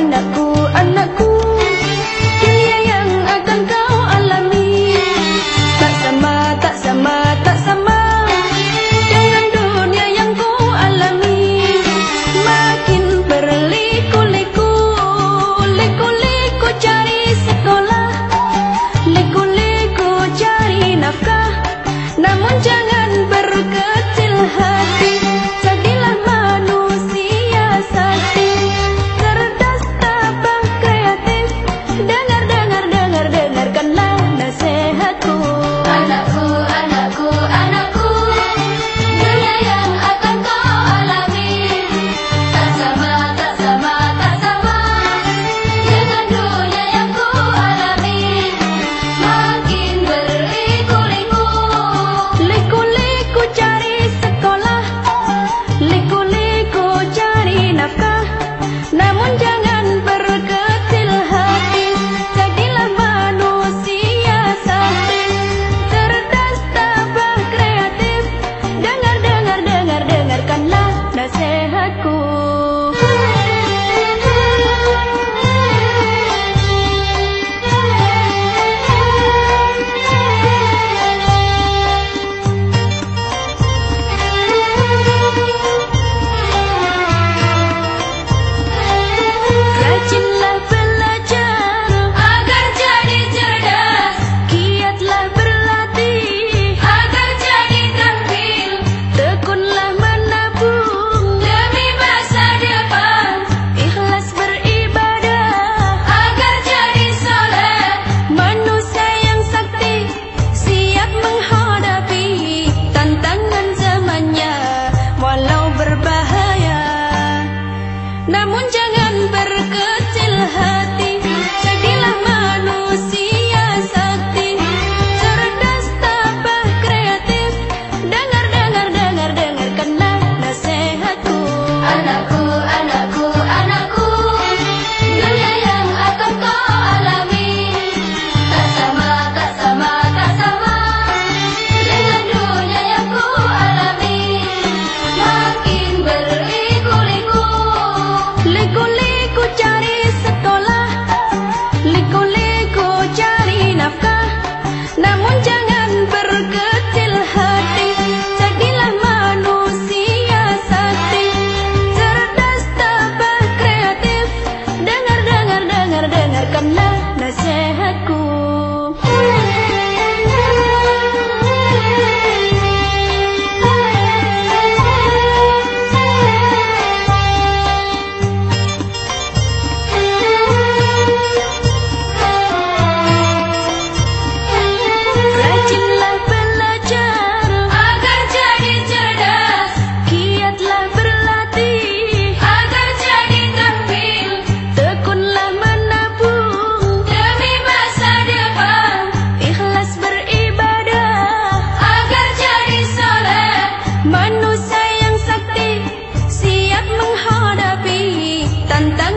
anakku, anakku tan